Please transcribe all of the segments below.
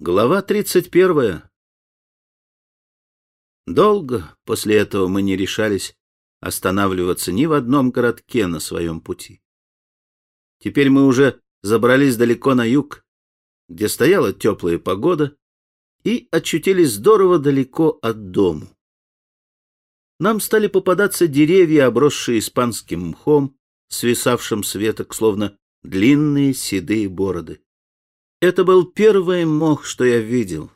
Глава 31. Долго после этого мы не решались останавливаться ни в одном городке на своем пути. Теперь мы уже забрались далеко на юг, где стояла теплая погода, и очутились здорово далеко от дому. Нам стали попадаться деревья, обросшие испанским мхом, свисавшим с веток, словно длинные седые бороды. Это был первый мох, что я видел.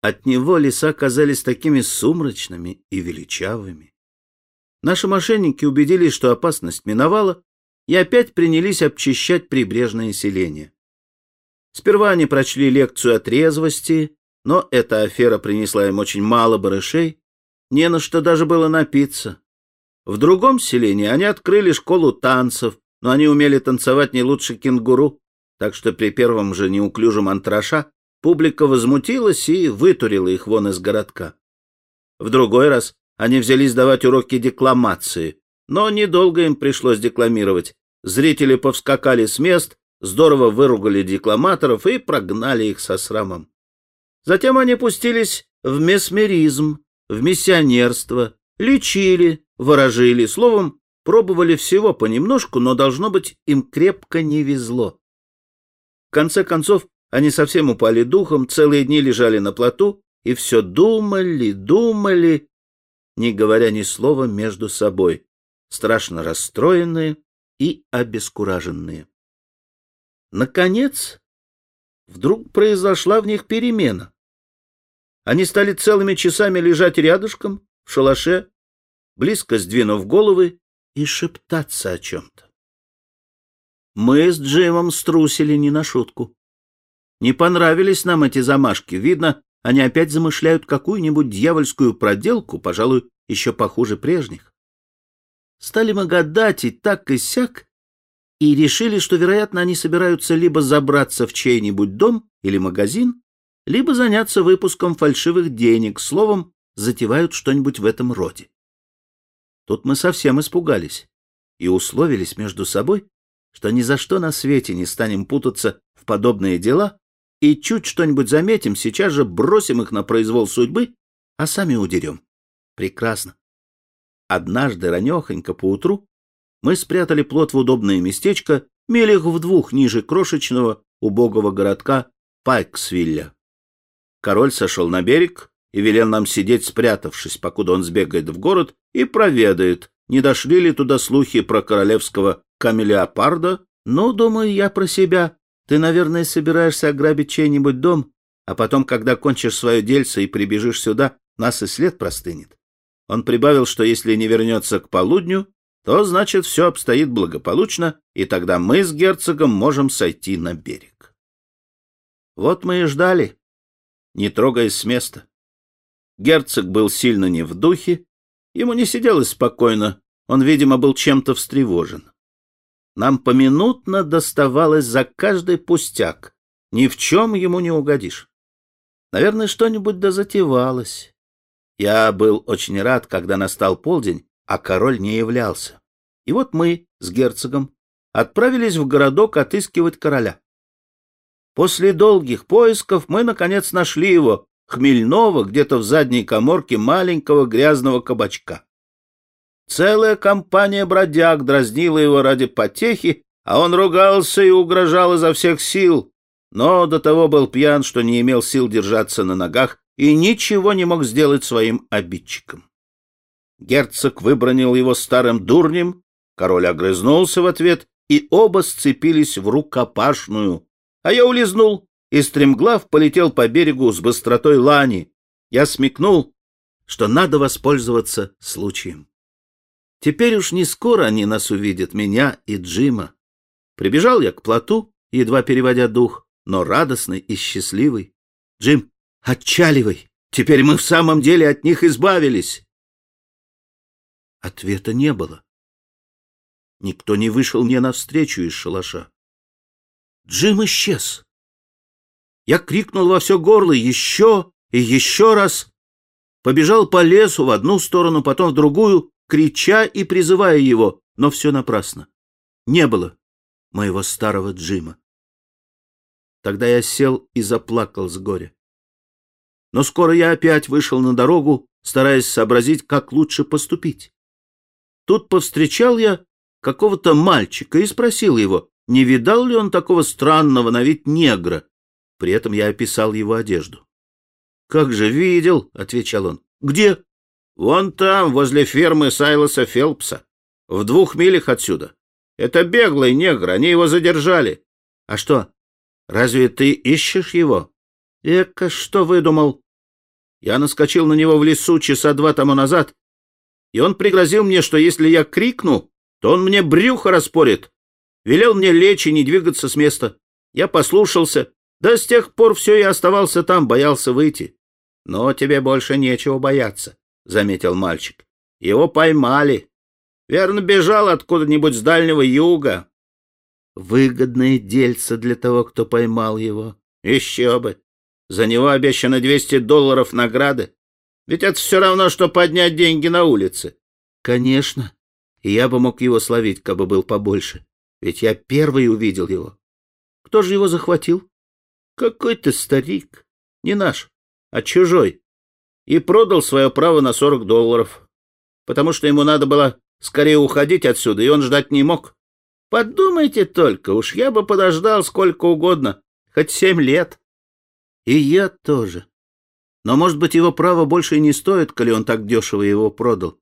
От него леса казались такими сумрачными и величавыми. Наши мошенники убедились, что опасность миновала, и опять принялись обчищать прибрежное селение. Сперва они прочли лекцию о трезвости, но эта афера принесла им очень мало барышей, не на что даже было напиться. В другом селении они открыли школу танцев, но они умели танцевать не лучше кенгуру так что при первом же неуклюжем антраша публика возмутилась и вытурила их вон из городка. В другой раз они взялись давать уроки декламации, но недолго им пришлось декламировать. Зрители повскакали с мест, здорово выругали декламаторов и прогнали их со срамом. Затем они пустились в месмеризм, в миссионерство, лечили, ворожили, словом, пробовали всего понемножку, но, должно быть, им крепко не везло. В конце концов, они совсем упали духом, целые дни лежали на плоту и все думали, думали, не говоря ни слова между собой, страшно расстроенные и обескураженные. Наконец, вдруг произошла в них перемена. Они стали целыми часами лежать рядышком, в шалаше, близко сдвинув головы и шептаться о чем-то. Мы с Джимом струсили не на шутку. Не понравились нам эти замашки. Видно, они опять замышляют какую-нибудь дьявольскую проделку, пожалуй, еще похуже прежних. Стали мы гадать и так и сяк, и решили, что, вероятно, они собираются либо забраться в чей-нибудь дом или магазин, либо заняться выпуском фальшивых денег, словом, затевают что-нибудь в этом роде. Тут мы совсем испугались и условились между собой, что ни за что на свете не станем путаться в подобные дела и чуть что-нибудь заметим, сейчас же бросим их на произвол судьбы, а сами удерем. Прекрасно. Однажды ранехонько поутру мы спрятали плод в удобное местечко, милях в двух ниже крошечного убогого городка Пайксвилля. Король сошел на берег и велел нам сидеть спрятавшись, покуда он сбегает в город и проведает, не дошли ли туда слухи про королевского камелеопарда? Ну, думаю я про себя. Ты, наверное, собираешься ограбить чей-нибудь дом, а потом, когда кончишь свое дельце и прибежишь сюда, нас и след простынет. Он прибавил, что если не вернется к полудню, то, значит, все обстоит благополучно, и тогда мы с герцогом можем сойти на берег. Вот мы и ждали, не трогаясь с места. Герцог был сильно не в духе, ему не сиделось спокойно, он, видимо, был чем-то встревожен. Нам поминутно доставалось за каждый пустяк. Ни в чем ему не угодишь. Наверное, что-нибудь да затевалось. Я был очень рад, когда настал полдень, а король не являлся. И вот мы с герцогом отправились в городок отыскивать короля. После долгих поисков мы, наконец, нашли его, хмельного, где-то в задней коморке маленького грязного кабачка. Целая компания бродяг дразнила его ради потехи, а он ругался и угрожал изо всех сил, но до того был пьян, что не имел сил держаться на ногах и ничего не мог сделать своим обидчикам. Герцог выбронил его старым дурнем, король огрызнулся в ответ, и оба сцепились в рукопашную. А я улизнул, и стремглав полетел по берегу с быстротой лани. Я смекнул, что надо воспользоваться случаем. Теперь уж не скоро они нас увидят, меня и Джима. Прибежал я к плоту, едва переводя дух, но радостный и счастливый. Джим, отчаливай! Теперь мы в самом деле от них избавились. Ответа не было. Никто не вышел мне навстречу из шалаша. Джим исчез. Я крикнул во все горло еще и еще раз. Побежал по лесу в одну сторону, потом в другую, крича и призывая его, но все напрасно. Не было моего старого Джима. Тогда я сел и заплакал с горя. Но скоро я опять вышел на дорогу, стараясь сообразить, как лучше поступить. Тут повстречал я какого-то мальчика и спросил его, не видал ли он такого странного на вид негра. При этом я описал его одежду. — Как же видел, — отвечал он. — Где? — Вон там, возле фермы Сайлоса Фелпса, в двух милях отсюда. Это беглый негр, они его задержали. — А что, разве ты ищешь его? — Эка, что выдумал? Я наскочил на него в лесу часа два тому назад, и он пригрозил мне, что если я крикну, то он мне брюхо распорит. Велел мне лечь и не двигаться с места. Я послушался, да с тех пор все и оставался там, боялся выйти. — Но тебе больше нечего бояться, — заметил мальчик. — Его поймали. Верно, бежал откуда-нибудь с дальнего юга. Выгодное дельце для того, кто поймал его. Еще бы. За него обещано 200 долларов награды. Ведь это все равно, что поднять деньги на улице. Конечно. И я бы мог его словить, как бы был побольше. Ведь я первый увидел его. Кто же его захватил? Какой-то старик. Не наш, а чужой. И продал свое право на 40 долларов. Потому что ему надо было скорее уходить отсюда, и он ждать не мог. Подумайте только, уж я бы подождал сколько угодно, хоть семь лет. И я тоже. Но, может быть, его право больше и не стоит, коли он так дешево его продал.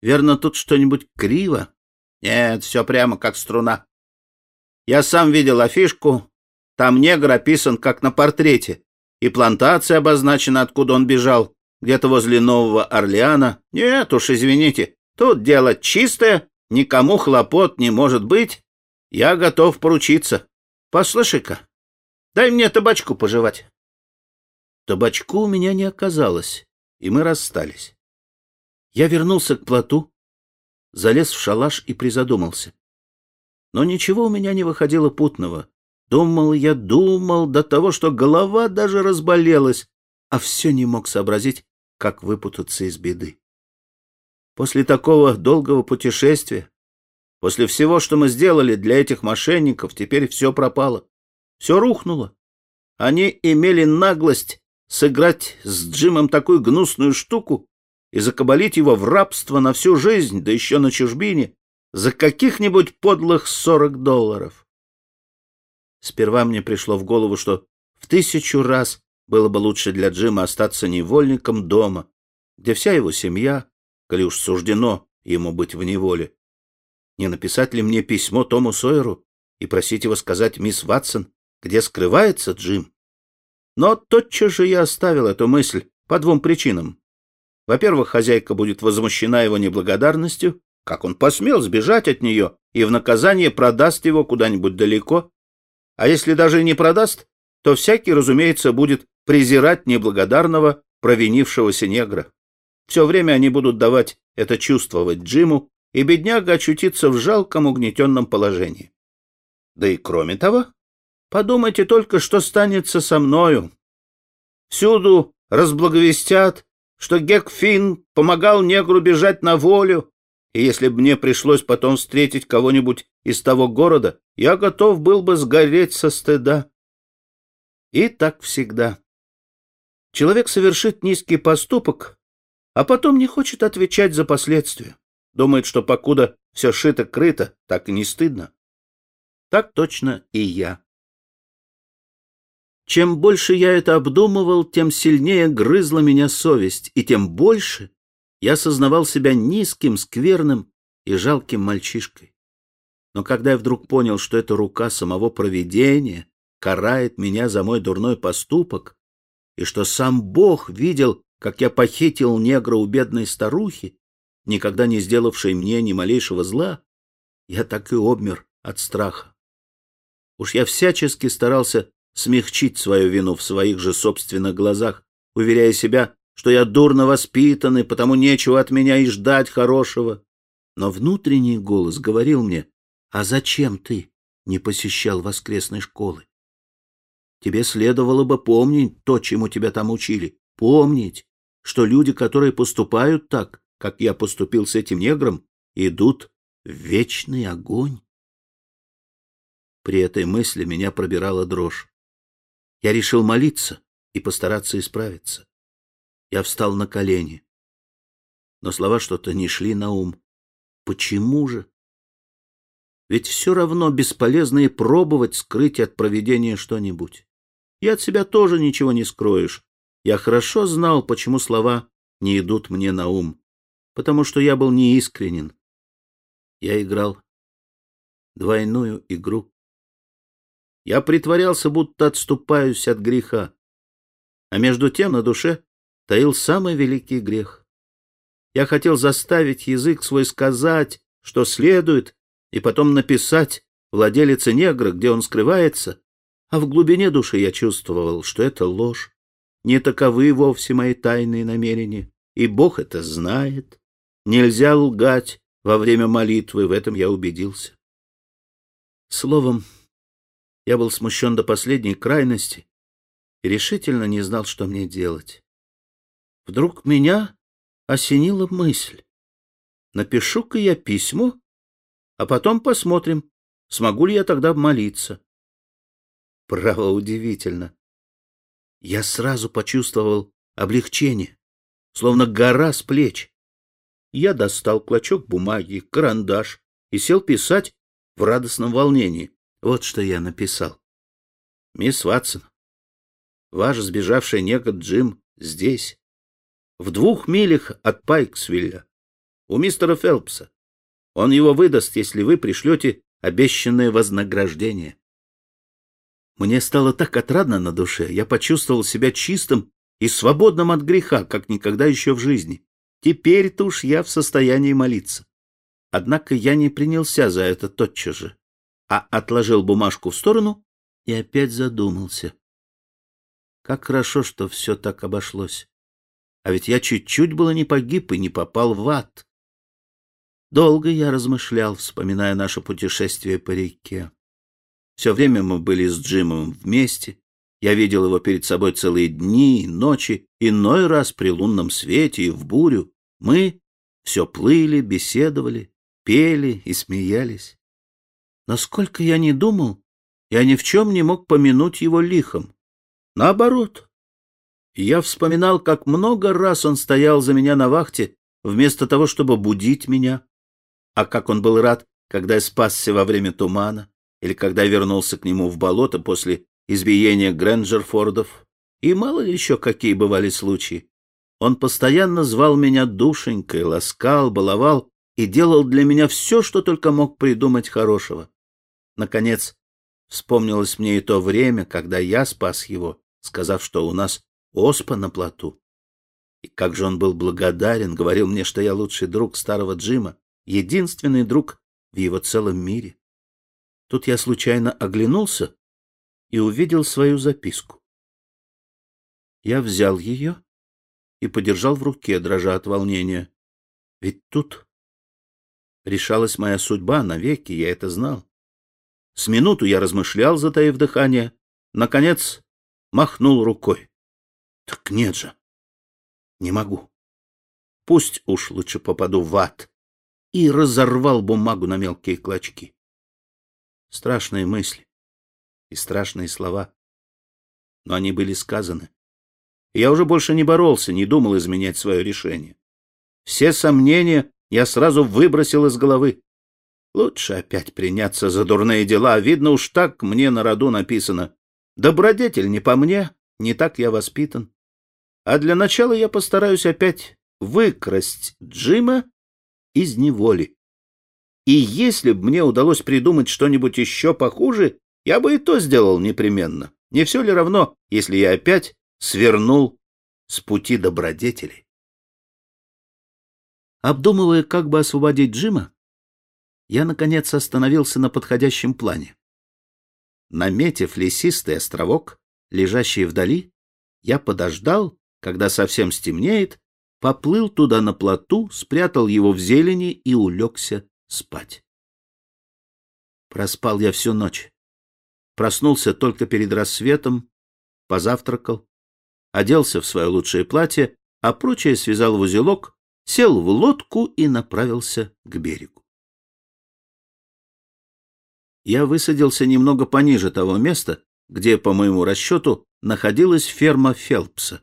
Верно, тут что-нибудь криво? Нет, все прямо как струна. Я сам видел афишку. Там негр описан, как на портрете. И плантация обозначена, откуда он бежал. Где-то возле Нового Орлеана. Нет уж, извините. Тут дело чистое, никому хлопот не может быть. Я готов поручиться. Послушай-ка, дай мне табачку пожевать. Табачку у меня не оказалось, и мы расстались. Я вернулся к плоту, залез в шалаш и призадумался. Но ничего у меня не выходило путного. Думал я, думал до того, что голова даже разболелась, а все не мог сообразить, как выпутаться из беды. После такого долгого путешествия, после всего, что мы сделали для этих мошенников, теперь все пропало, все рухнуло. Они имели наглость сыграть с Джимом такую гнусную штуку и закабалить его в рабство на всю жизнь, да еще на чужбине, за каких-нибудь подлых сорок долларов. Сперва мне пришло в голову, что в тысячу раз было бы лучше для Джима остаться невольником дома, где вся его семья, коли уж суждено ему быть в неволе. Не написать ли мне письмо Тому Сойеру и просить его сказать мисс Ватсон, где скрывается Джим? Но тотчас же я оставил эту мысль по двум причинам. Во-первых, хозяйка будет возмущена его неблагодарностью, как он посмел сбежать от нее и в наказание продаст его куда-нибудь далеко. А если даже и не продаст, то всякий, разумеется, будет презирать неблагодарного, провинившегося негра. Все время они будут давать это чувствовать Джиму, и бедняга очутится в жалком угнетенном положении. Да и кроме того, Подумайте только, что станется со мною. Всюду разблаговестят, что Гек Финн помогал негру бежать на волю, и если бы мне пришлось потом встретить кого-нибудь из того города, я готов был бы сгореть со стыда. И так всегда. Человек совершит низкий поступок, а потом не хочет отвечать за последствия. Думает, что покуда все шито-крыто, так и не стыдно. Так точно и я. Чем больше я это обдумывал, тем сильнее грызла меня совесть, и тем больше я сознавал себя низким, скверным и жалким мальчишкой. Но когда я вдруг понял, что эта рука самого провидения карает меня за мой дурной поступок, и что сам Бог видел, как я похитил негра у бедной старухи, никогда не сделавшей мне ни малейшего зла, я так и обмер от страха. Уж я всячески старался смягчить свою вину в своих же собственных глазах, уверяя себя, что я дурно воспитан, и потому нечего от меня и ждать хорошего. Но внутренний голос говорил мне, а зачем ты не посещал воскресной школы? Тебе следовало бы помнить то, чему тебя там учили, помнить, что люди, которые поступают так, как я поступил с этим негром, идут в вечный огонь. При этой мысли меня пробирала дрожь. Я решил молиться и постараться исправиться. Я встал на колени. Но слова что-то не шли на ум. Почему же? Ведь все равно бесполезно и пробовать скрыть от проведения что-нибудь. И от себя тоже ничего не скроешь. Я хорошо знал, почему слова не идут мне на ум. Потому что я был неискренен. Я играл двойную игру. Я притворялся, будто отступаюсь от греха. А между тем на душе таил самый великий грех. Я хотел заставить язык свой сказать, что следует, и потом написать владелице негра, где он скрывается, а в глубине души я чувствовал, что это ложь. Не таковы вовсе мои тайные намерения, и Бог это знает. Нельзя лгать во время молитвы, в этом я убедился. Словом, я был смущен до последней крайности и решительно не знал, что мне делать. Вдруг меня осенила мысль. Напишу-ка я письмо а потом посмотрим, смогу ли я тогда молиться. Право удивительно. Я сразу почувствовал облегчение, словно гора с плеч. Я достал клочок бумаги, карандаш и сел писать в радостном волнении. Вот что я написал. Мисс Ватсон, ваш сбежавший негр Джим здесь, в двух милях от Пайксвилля, у мистера Фелпса. Он его выдаст, если вы пришлете обещанное вознаграждение. Мне стало так отрадно на душе, я почувствовал себя чистым и свободным от греха, как никогда еще в жизни. Теперь-то уж я в состоянии молиться. Однако я не принялся за это тотчас же, а отложил бумажку в сторону и опять задумался. Как хорошо, что все так обошлось. А ведь я чуть-чуть было не погиб и не попал в ад. Долго я размышлял, вспоминая наше путешествие по реке. Все время мы были с Джимом вместе. Я видел его перед собой целые дни и ночи, иной раз при лунном свете и в бурю. Мы все плыли, беседовали, пели и смеялись. Насколько я не думал, я ни в чем не мог помянуть его лихом. Наоборот. Я вспоминал, как много раз он стоял за меня на вахте, вместо того, чтобы будить меня, а как он был рад, когда я спасся во время тумана, или когда вернулся к нему в болото после избиения Грэнджерфордов. И мало ли еще какие бывали случаи. Он постоянно звал меня душенькой, ласкал, баловал и делал для меня все, что только мог придумать хорошего. Наконец, вспомнилось мне и то время, когда я спас его, сказав, что у нас оспа на плоту. И как же он был благодарен, говорил мне, что я лучший друг старого Джима, единственный друг в его целом мире. Тут я случайно оглянулся и увидел свою записку. Я взял ее и подержал в руке, дрожа от волнения. Ведь тут решалась моя судьба навеки, я это знал. С минуту я размышлял, затаив дыхание, наконец махнул рукой. Так нет же, не могу. Пусть уж лучше попаду в ад, и разорвал бумагу на мелкие клочки. Страшные мысли и страшные слова. Но они были сказаны. я уже больше не боролся, не думал изменять свое решение. Все сомнения я сразу выбросил из головы. Лучше опять приняться за дурные дела. Видно уж так мне на роду написано. Добродетель не по мне, не так я воспитан. А для начала я постараюсь опять выкрасть Джима из неволи. И если бы мне удалось придумать что-нибудь еще похуже, я бы и то сделал непременно. Не все ли равно, если я опять свернул с пути добродетелей? Обдумывая, как бы освободить Джима, я, наконец, остановился на подходящем плане. Наметив лесистый островок, лежащий вдали, я подождал, когда совсем стемнеет, поплыл туда на плоту, спрятал его в зелени и улегся спать. Проспал я всю ночь. Проснулся только перед рассветом, позавтракал, оделся в свое лучшее платье, а прочее связал в узелок, сел в лодку и направился к берегу. Я высадился немного пониже того места, где, по моему расчету, находилась ферма Фелпса.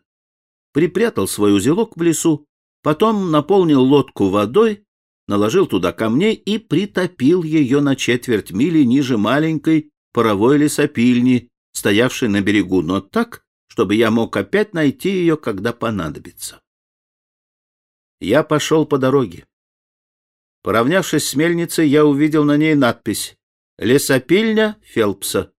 Припрятал свой узелок в лесу, потом наполнил лодку водой, наложил туда камней и притопил ее на четверть мили ниже маленькой паровой лесопильни, стоявшей на берегу, но так, чтобы я мог опять найти ее, когда понадобится. Я пошел по дороге. Поравнявшись с мельницей, я увидел на ней надпись «Лесопильня Фелпса».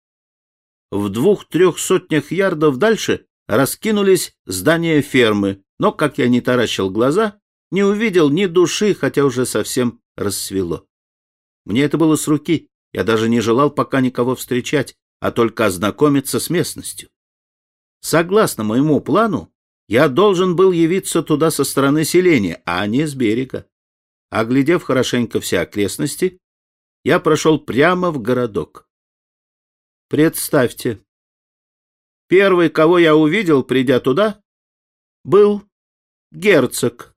В двух-трех сотнях ярдов дальше раскинулись здания фермы, но, как я не таращил глаза, не увидел ни души, хотя уже совсем рассвело. Мне это было с руки, я даже не желал пока никого встречать, а только ознакомиться с местностью. Согласно моему плану, я должен был явиться туда со стороны селения, а не с берега. Оглядев хорошенько все окрестности, я прошел прямо в городок. Представьте, первый, кого я увидел, придя туда, был герцог.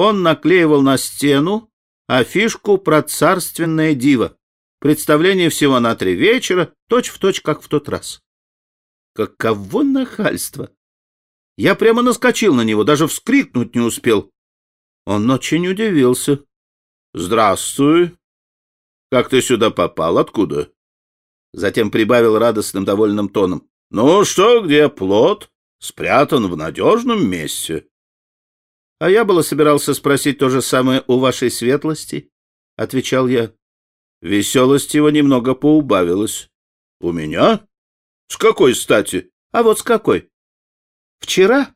Он наклеивал на стену афишку про царственное диво. Представление всего на три вечера, точь-в-точь, точь, как в тот раз. Каково нахальство! Я прямо наскочил на него, даже вскрикнуть не успел. Он очень удивился. — Здравствуй. Как ты сюда попал? Откуда? Затем прибавил радостным, довольным тоном. — Ну что, где плод? Спрятан в надежном месте. — А я было собирался спросить то же самое у вашей светлости, — отвечал я. Веселость его немного поубавилась. — У меня? С какой стати? А вот с какой? Вчера,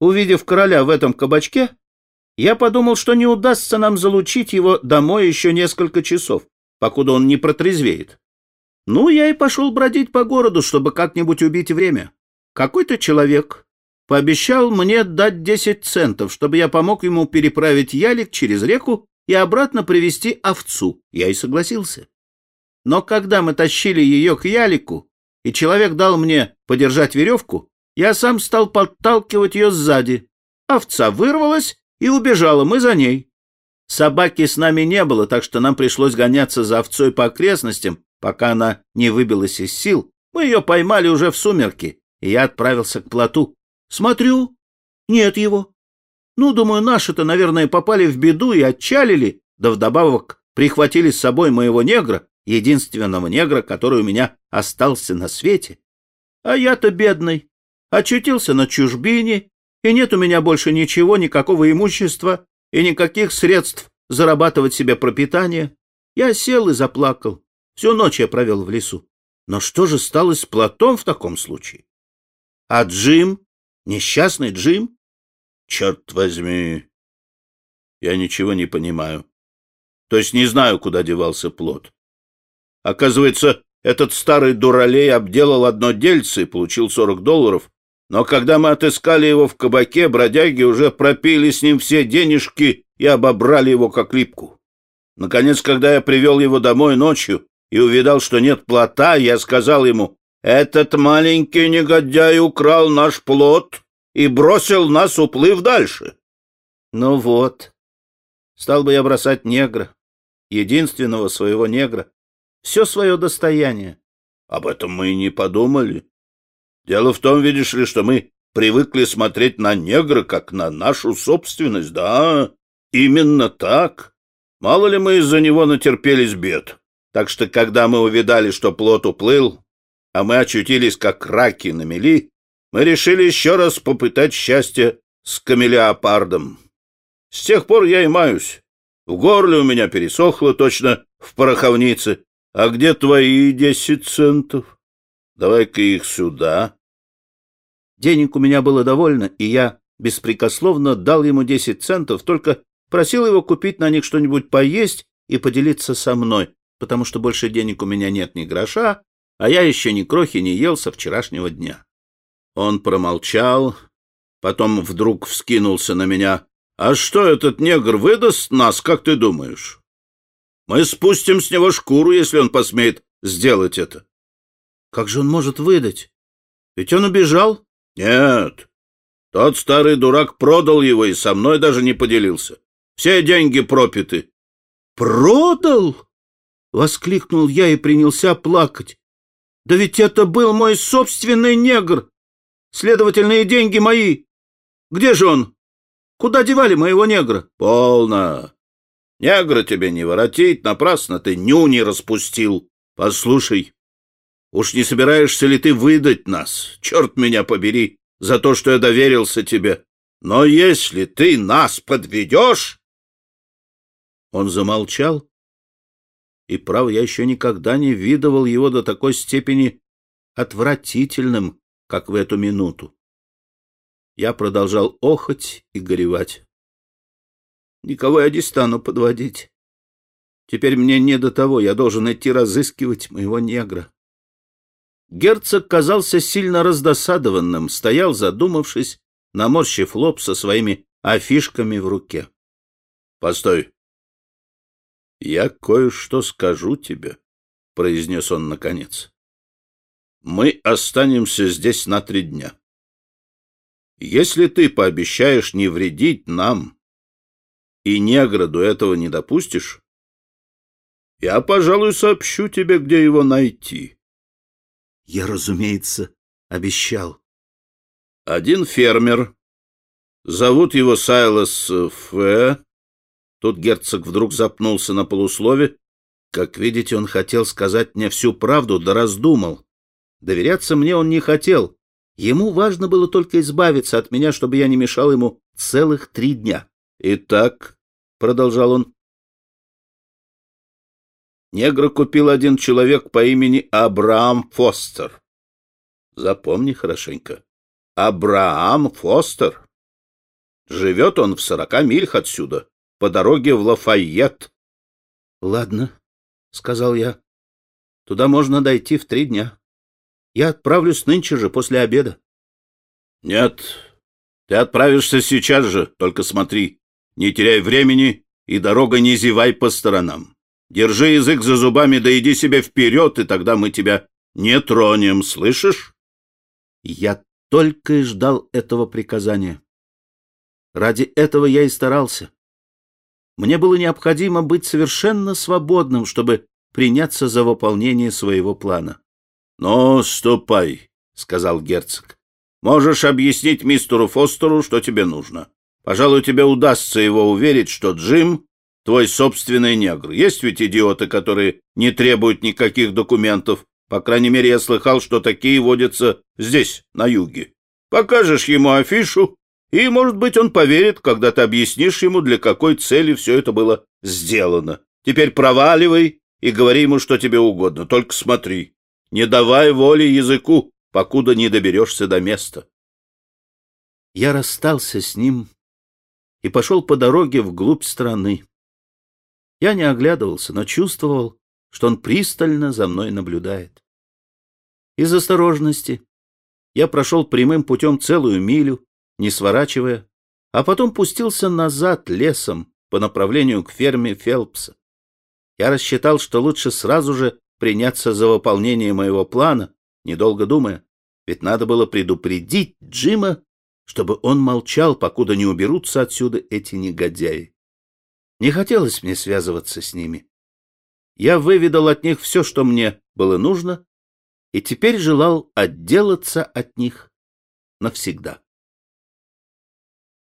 увидев короля в этом кабачке, я подумал, что не удастся нам залучить его домой еще несколько часов, покуда он не протрезвеет. Ну, я и пошел бродить по городу, чтобы как-нибудь убить время. Какой-то человек пообещал мне дать десять центов, чтобы я помог ему переправить ялик через реку и обратно привести овцу. Я и согласился. Но когда мы тащили ее к ялику, и человек дал мне подержать веревку, я сам стал подталкивать ее сзади. Овца вырвалась и убежала, мы за ней. Собаки с нами не было, так что нам пришлось гоняться за овцой по окрестностям, пока она не выбилась из сил. Мы ее поймали уже в сумерки, и я отправился к плоту. Смотрю, нет его. Ну, думаю, наши-то, наверное, попали в беду и отчалили, да вдобавок прихватили с собой моего негра, единственного негра, который у меня остался на свете. А я-то бедный, очутился на чужбине, и нет у меня больше ничего, никакого имущества и никаких средств зарабатывать себе пропитание. Я сел и заплакал. Всю ночь я провел в лесу. Но что же стало с плотом в таком случае? А Джим? Несчастный Джим? Черт возьми, я ничего не понимаю. То есть не знаю, куда девался плод. Оказывается, этот старый дуралей обделал одно дельце и получил сорок долларов, но когда мы отыскали его в кабаке, бродяги уже пропили с ним все денежки и обобрали его как липку. Наконец, когда я привел его домой ночью и увидал, что нет плота, я сказал ему, «Этот маленький негодяй украл наш плод и бросил нас, уплыв дальше». Ну вот, стал бы я бросать негра, единственного своего негра, все свое достояние. Об этом мы и не подумали. Дело в том, видишь ли, что мы привыкли смотреть на негра как на нашу собственность, да, именно так. Мало ли мы из-за него натерпелись бед. Так что, когда мы увидали, что плот уплыл, а мы очутились как раки на мели, мы решили еще раз попытать счастье с камелеопардом. С тех пор я и маюсь. В горле у меня пересохло точно в пороховнице, а где твои десять центов? Давай-ка их сюда. Денег у меня было довольно, и я беспрекословно дал ему десять центов, только просил его купить на них что-нибудь поесть и поделиться со мной, потому что больше денег у меня нет ни гроша, а я еще ни крохи не ел со вчерашнего дня. Он промолчал, потом вдруг вскинулся на меня. — А что, этот негр выдаст нас, как ты думаешь? Мы спустим с него шкуру, если он посмеет сделать это. Как же он может выдать? Ведь он убежал? Нет. Тот старый дурак продал его и со мной даже не поделился. Все деньги пропиты. Продал? Воскликнул я и принялся плакать. Да ведь это был мой собственный негр. Следовательно, и деньги мои. Где же он? Куда девали моего негра? Полно. Негра тебе не воротить, напрасно ты нюни распустил. Послушай, уж не собираешься ли ты выдать нас, черт меня побери, за то, что я доверился тебе? Но если ты нас подведешь... Он замолчал, и, право, я еще никогда не видывал его до такой степени отвратительным, как в эту минуту. Я продолжал охоть и горевать. Никого я не стану подводить. Теперь мне не до того, я должен идти разыскивать моего негра. Герцог казался сильно раздосадованным, стоял, задумавшись, наморщив лоб со своими афишками в руке. — Постой, «Я кое-что скажу тебе», — произнес он наконец. «Мы останемся здесь на три дня. Если ты пообещаешь не вредить нам и неграду этого не допустишь, я, пожалуй, сообщу тебе, где его найти». Я, разумеется, обещал. Один фермер, зовут его Сайлос Ф., Тут герцог вдруг запнулся на полуслове. Как видите, он хотел сказать мне всю правду, да раздумал. Доверяться мне он не хотел. Ему важно было только избавиться от меня, чтобы я не мешал ему целых три дня. «Итак», — продолжал он, — «негра купил один человек по имени Абрaham Фостер. Запомни хорошенько. Абрaham Фостер. Живет он в сорока милях отсюда по дороге в Лафайет. — Ладно, — сказал я. — Туда можно дойти в три дня. Я отправлюсь нынче же, после обеда. — Нет, ты отправишься сейчас же, только смотри, не теряй времени и дорога не зевай по сторонам. Держи язык за зубами, да иди себе вперед, и тогда мы тебя не тронем, слышишь? Я только и ждал этого приказания. Ради этого я и старался. Мне было необходимо быть совершенно свободным, чтобы приняться за выполнение своего плана. — Ну, ступай, — сказал герцог. — Можешь объяснить мистеру Фостеру, что тебе нужно. Пожалуй, тебе удастся его уверить, что Джим — твой собственный негр. Есть ведь идиоты, которые не требуют никаких документов. По крайней мере, я слыхал, что такие водятся здесь, на юге. Покажешь ему афишу, и, может быть, он поверит, когда ты объяснишь ему, для какой цели все это было сделано. Теперь проваливай и говори ему, что тебе угодно. Только смотри, не давай воли языку, покуда не доберешься до места. Я расстался с ним и пошел по дороге вглубь страны. Я не оглядывался, но чувствовал, что он пристально за мной наблюдает. Из осторожности я прошел прямым путем целую милю, не сворачивая, а потом пустился назад лесом по направлению к ферме Фелпса. Я рассчитал, что лучше сразу же приняться за выполнение моего плана, недолго думая, ведь надо было предупредить Джима, чтобы он молчал, покуда не уберутся отсюда эти негодяи. Не хотелось мне связываться с ними. Я выведал от них все, что мне было нужно, и теперь желал отделаться от них навсегда.